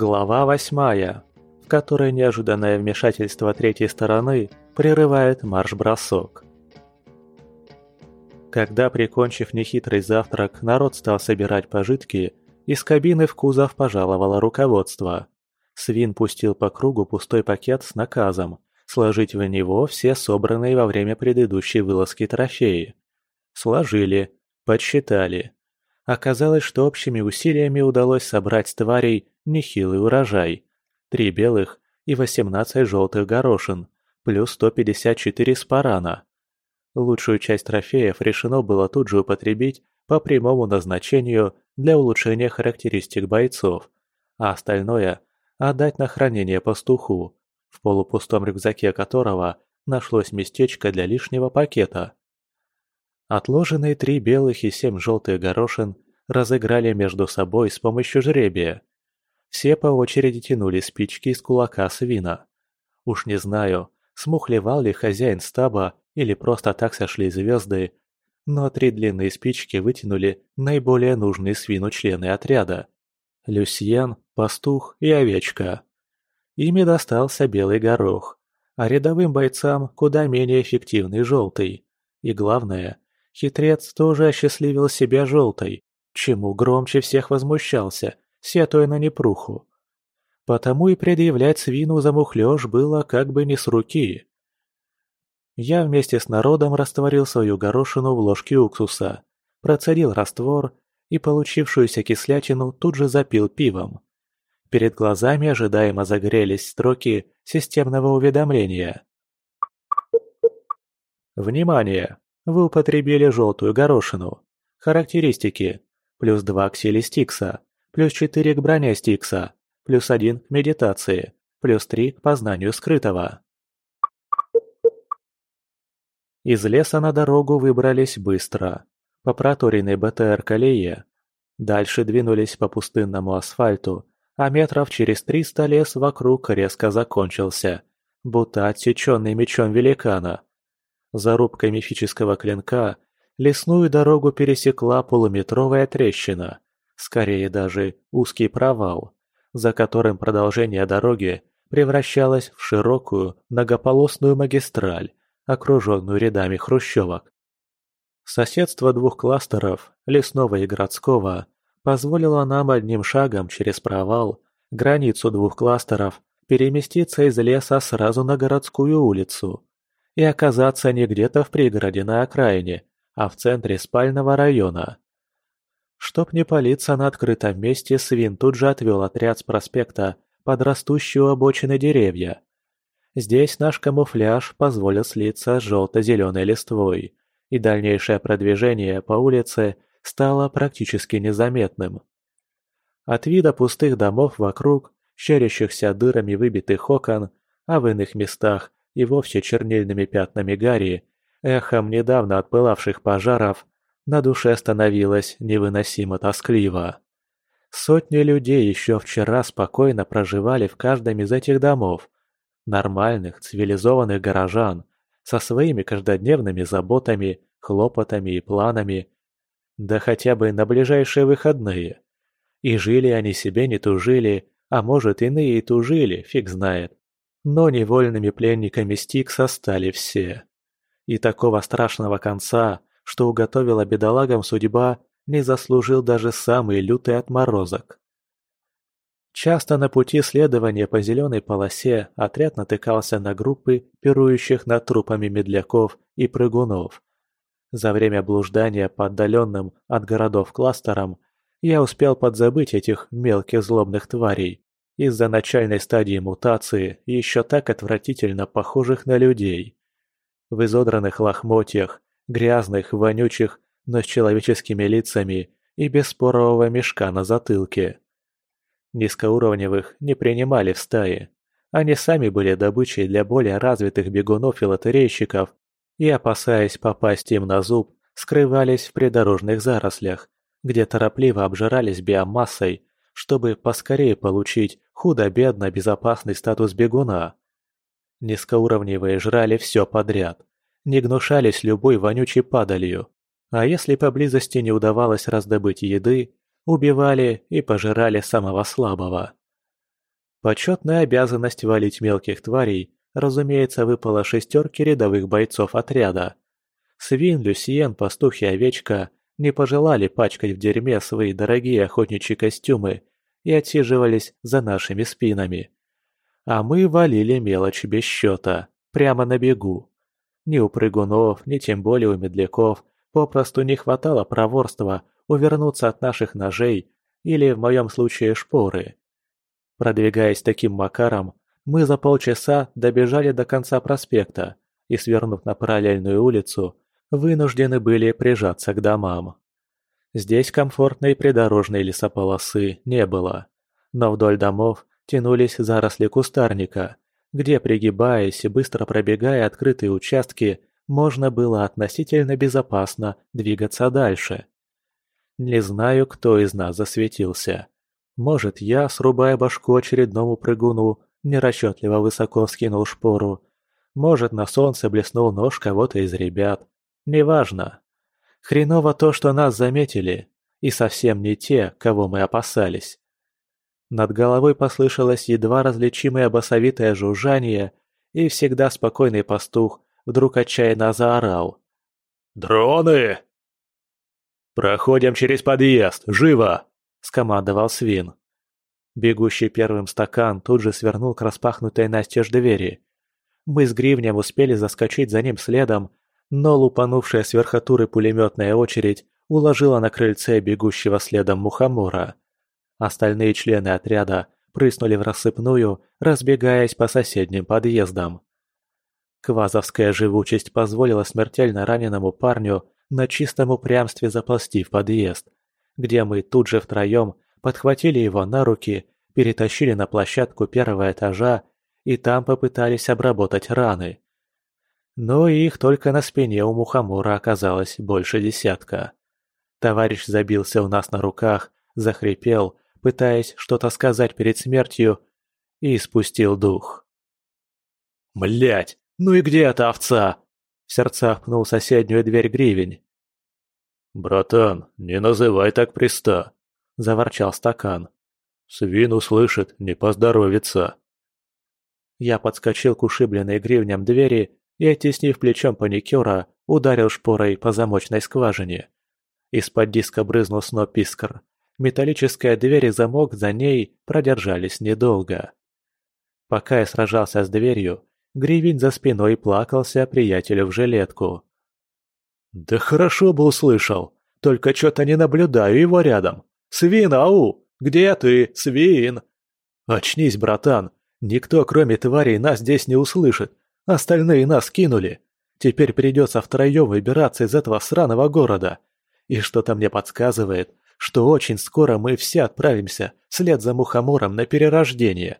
Глава восьмая, в которой неожиданное вмешательство третьей стороны прерывает марш-бросок. Когда, прикончив нехитрый завтрак, народ стал собирать пожитки, из кабины в кузов пожаловало руководство. Свин пустил по кругу пустой пакет с наказом сложить в него все собранные во время предыдущей вылазки трофеи. Сложили, подсчитали. Оказалось, что общими усилиями удалось собрать с тварей нехилый урожай. Три белых и 18 желтых горошин, плюс 154 спарана. Лучшую часть трофеев решено было тут же употребить по прямому назначению для улучшения характеристик бойцов, а остальное отдать на хранение пастуху, в полупустом рюкзаке которого нашлось местечко для лишнего пакета. Отложенные три белых и семь желтых горошин разыграли между собой с помощью жребия. Все по очереди тянули спички из кулака свина. Уж не знаю, смухлевал ли хозяин стаба или просто так сошли звезды, но три длинные спички вытянули наиболее нужные свину члены отряда. Люсьен, пастух и овечка. Ими достался белый горох, а рядовым бойцам куда менее эффективный желтый. И главное, хитрец тоже осчастливил себя желтой, чему громче всех возмущался, сетуя на непруху. Потому и предъявлять свину за мухлёж было как бы не с руки. Я вместе с народом растворил свою горошину в ложке уксуса, процедил раствор и получившуюся кислятину тут же запил пивом. Перед глазами ожидаемо загорелись строки системного уведомления. Внимание! Вы употребили желтую горошину. Характеристики. Плюс 2 к силе Стикса, плюс 4 к броне Стикса, плюс 1 к медитации, плюс 3 к познанию скрытого. Из леса на дорогу выбрались быстро, по проторенной БТР-колее. Дальше двинулись по пустынному асфальту, а метров через триста лес вокруг резко закончился, будто отсеченный мечом великана. Зарубкой мифического клинка лесную дорогу пересекла полуметровая трещина, скорее даже узкий провал, за которым продолжение дороги превращалось в широкую многополосную магистраль, окруженную рядами хрущевок. Соседство двух кластеров, лесного и городского, позволило нам одним шагом через провал, границу двух кластеров, переместиться из леса сразу на городскую улицу и оказаться не где-то в пригороде на окраине, а в центре спального района. Чтоб не палиться на открытом месте, Свин тут же отвел отряд с проспекта под растущие у обочины деревья. Здесь наш камуфляж позволил слиться с желто-зеленой листвой, и дальнейшее продвижение по улице – стало практически незаметным. От вида пустых домов вокруг, щерящихся дырами выбитых окон, а в иных местах и вовсе чернильными пятнами гари, эхом недавно отпылавших пожаров, на душе становилось невыносимо тоскливо. Сотни людей еще вчера спокойно проживали в каждом из этих домов. Нормальных, цивилизованных горожан, со своими каждодневными заботами, хлопотами и планами, да хотя бы на ближайшие выходные. И жили они себе не тужили, а может иные и тужили, фиг знает. Но невольными пленниками Стикса стали все. И такого страшного конца, что уготовила бедолагам судьба, не заслужил даже самый лютый отморозок. Часто на пути следования по зеленой полосе отряд натыкался на группы пирующих над трупами медляков и прыгунов, за время блуждания по отдаленным от городов кластерам я успел подзабыть этих мелких злобных тварей из-за начальной стадии мутации, еще так отвратительно похожих на людей. В изодранных лохмотьях, грязных, вонючих, но с человеческими лицами и без спорового мешка на затылке. Низкоуровневых не принимали в стаи. Они сами были добычей для более развитых бегунов и лотерейщиков, и, опасаясь попасть им на зуб, скрывались в придорожных зарослях, где торопливо обжирались биомассой, чтобы поскорее получить худо-бедно безопасный статус бегуна. Низкоуровневые жрали все подряд, не гнушались любой вонючей падалью, а если поблизости не удавалось раздобыть еды, убивали и пожирали самого слабого. Почетная обязанность валить мелких тварей, разумеется, выпала шестерке рядовых бойцов отряда. Свин, Люсьен, пастух и овечка не пожелали пачкать в дерьме свои дорогие охотничьи костюмы и отсиживались за нашими спинами. А мы валили мелочь без счета, прямо на бегу. Ни у прыгунов, ни тем более у медляков попросту не хватало проворства увернуться от наших ножей или, в моем случае, шпоры. Продвигаясь таким макаром, мы за полчаса добежали до конца проспекта и, свернув на параллельную улицу, вынуждены были прижаться к домам. Здесь комфортной придорожной лесополосы не было, но вдоль домов тянулись заросли кустарника, где, пригибаясь и быстро пробегая открытые участки, можно было относительно безопасно двигаться дальше. Не знаю, кто из нас засветился. Может, я, срубая башку очередному прыгуну, нерасчетливо высоко вскинул шпору. Может, на солнце блеснул нож кого-то из ребят. Неважно. Хреново то, что нас заметили, и совсем не те, кого мы опасались. Над головой послышалось едва различимое басовитое жужжание, и всегда спокойный пастух вдруг отчаянно заорал. «Дроны!» «Проходим через подъезд! Живо!» – скомандовал свин. Бегущий первым стакан тут же свернул к распахнутой настежь двери. Мы с гривнем успели заскочить за ним следом, но лупанувшая с верхотуры пулеметная очередь уложила на крыльце бегущего следом мухомора. Остальные члены отряда прыснули в рассыпную, разбегаясь по соседним подъездам. Квазовская живучесть позволила смертельно раненому парню на чистом упрямстве заползти в подъезд, где мы тут же втроем подхватили его на руки, перетащили на площадку первого этажа и там попытались обработать раны. Но их только на спине у мухомора оказалось больше десятка. Товарищ забился у нас на руках, захрипел пытаясь что-то сказать перед смертью, и спустил дух. Блять, ну и где эта овца?» В сердцах пнул соседнюю дверь гривень. «Братан, не называй так приста!» – заворчал стакан. «Свин услышит, не поздоровится!» Я подскочил к ушибленной гривням двери и, оттеснив плечом паникера, ударил шпорой по замочной скважине. Из-под диска брызнул сноп искр. Металлическая дверь и замок за ней продержались недолго. Пока я сражался с дверью, Гривень за спиной плакался приятелю в жилетку. «Да хорошо бы услышал, только что-то не наблюдаю его рядом. Свин, ау! Где ты, свин?» «Очнись, братан, никто, кроме тварей, нас здесь не услышит. Остальные нас кинули. Теперь придется втроем выбираться из этого сраного города. И что-то мне подсказывает, что очень скоро мы все отправимся вслед за мухомором на перерождение.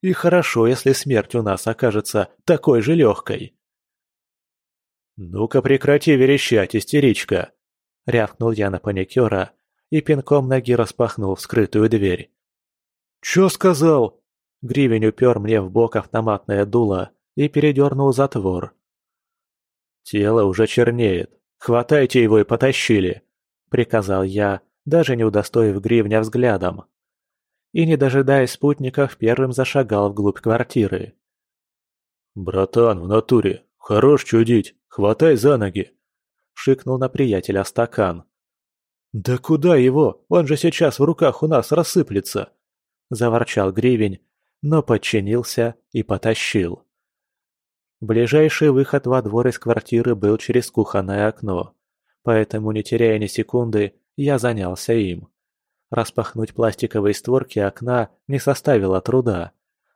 И хорошо, если смерть у нас окажется такой же легкой. «Ну-ка прекрати верещать, истеричка!» — рявкнул я на паникера и пинком ноги распахнул вскрытую дверь. «Чё сказал?» Гривень упер мне в бок автоматное дуло и передернул затвор. «Тело уже чернеет. Хватайте его и потащили!» — приказал я, даже не удостоив гривня взглядом. И, не дожидаясь спутников, первым зашагал вглубь квартиры. «Братан, в натуре, хорош чудить, хватай за ноги!» — шикнул на приятеля стакан. «Да куда его? Он же сейчас в руках у нас рассыплется!» — заворчал гривень, но подчинился и потащил. Ближайший выход во двор из квартиры был через кухонное окно, поэтому, не теряя ни секунды, я занялся им. Распахнуть пластиковые створки окна не составило труда,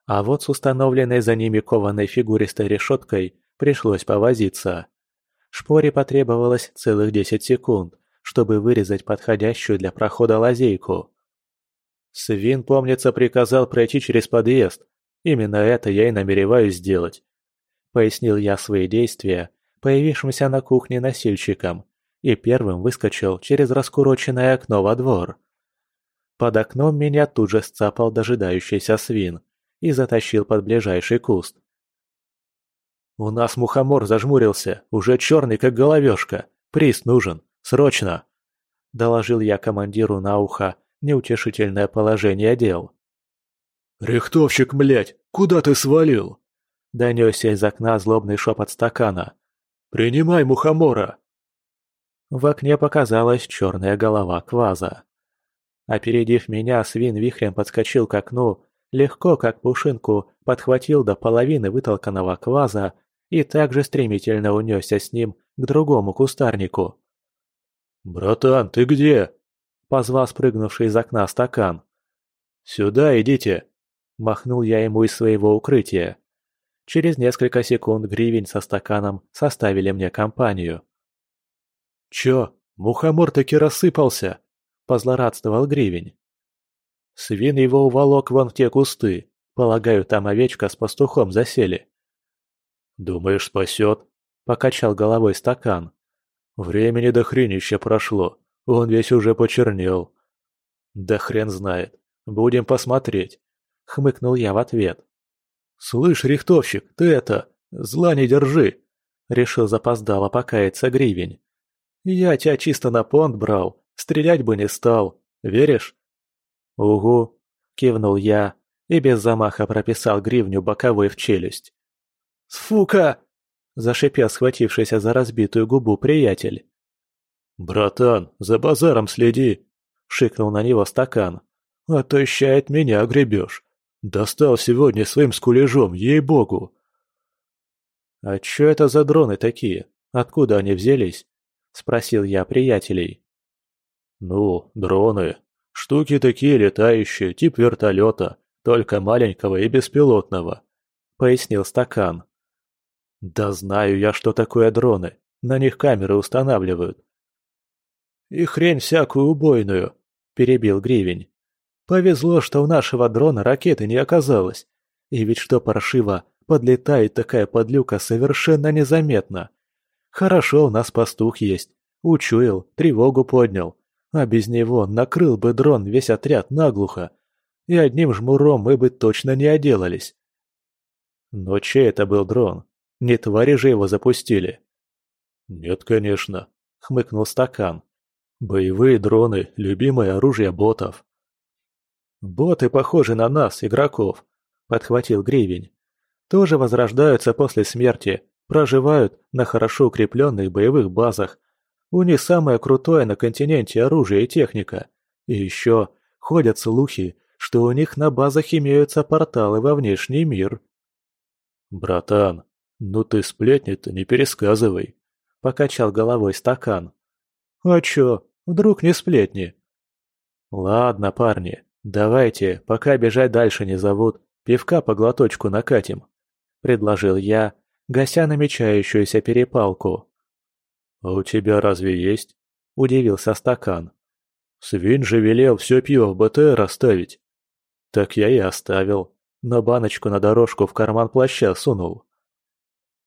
а вот с установленной за ними кованой фигуристой решеткой пришлось повозиться. Шпоре потребовалось целых 10 секунд, чтобы вырезать подходящую для прохода лазейку. Свин, помнится, приказал пройти через подъезд. Именно это я и намереваюсь сделать. Пояснил я свои действия, появившимся на кухне носильщикам, и первым выскочил через раскуроченное окно во двор. Под окном меня тут же сцапал дожидающийся свин и затащил под ближайший куст. «У нас мухомор зажмурился, уже черный как головешка. Приз нужен, срочно!» Доложил я командиру на ухо неутешительное положение дел. «Рихтовщик, млять, куда ты свалил?» Донесся из окна злобный шепот стакана. «Принимай мухомора!» В окне показалась черная голова кваза. Опередив меня, свин вихрем подскочил к окну, легко, как пушинку, подхватил до половины вытолканного кваза и также стремительно унесся с ним к другому кустарнику. «Братан, ты где?» – позвал спрыгнувший из окна стакан. «Сюда идите!» – махнул я ему из своего укрытия. Через несколько секунд гривень со стаканом составили мне компанию. «Чё, мухомор таки рассыпался?» – позлорадствовал гривень. Свин его уволок вон в те кусты. Полагаю, там овечка с пастухом засели. «Думаешь, спасет?» – покачал головой стакан. «Времени до хренища прошло, он весь уже почернел». «Да хрен знает. Будем посмотреть», – хмыкнул я в ответ. «Слышь, рихтовщик, ты это, зла не держи!» – решил запоздало покаяться гривень. Я тебя чисто на понт брал, стрелять бы не стал. Веришь?» «Угу», — кивнул я и без замаха прописал гривню боковой в челюсть. «Сфука!» — зашипел схватившийся за разбитую губу приятель. «Братан, за базаром следи!» — шикнул на него стакан. «А то от меня огребешь. Достал сегодня своим скулежом, ей-богу!» «А чё это за дроны такие? Откуда они взялись?» – спросил я приятелей. «Ну, дроны. Штуки такие летающие, тип вертолета, только маленького и беспилотного», – пояснил стакан. «Да знаю я, что такое дроны. На них камеры устанавливают». «И хрень всякую убойную», – перебил Гривень. «Повезло, что у нашего дрона ракеты не оказалось. И ведь что паршиво, подлетает такая подлюка совершенно незаметно. Хорошо, у нас пастух есть. Учуял, тревогу поднял. А без него накрыл бы дрон весь отряд наглухо. И одним жмуром мы бы точно не отделались. Но чей это был дрон? Не твари же его запустили? Нет, конечно, хмыкнул стакан. Боевые дроны – любимое оружие ботов. Боты похожи на нас, игроков, подхватил Гривень. Тоже возрождаются после смерти, Проживают на хорошо укрепленных боевых базах. У них самое крутое на континенте оружие и техника. И еще ходят слухи, что у них на базах имеются порталы во внешний мир. «Братан, ну ты сплетни-то не пересказывай», — покачал головой стакан. «А чё, вдруг не сплетни?» «Ладно, парни, давайте, пока бежать дальше не зовут, пивка по глоточку накатим», — предложил я, гася намечающуюся перепалку. «А у тебя разве есть?» – удивился стакан. «Свин же велел все пиво в БТР оставить». «Так я и оставил, но баночку на дорожку в карман плаща сунул».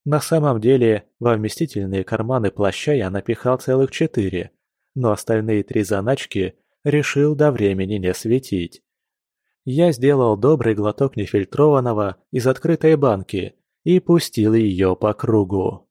На самом деле, во вместительные карманы плаща я напихал целых четыре, но остальные три заначки решил до времени не светить. Я сделал добрый глоток нефильтрованного из открытой банки и пустил ее по кругу.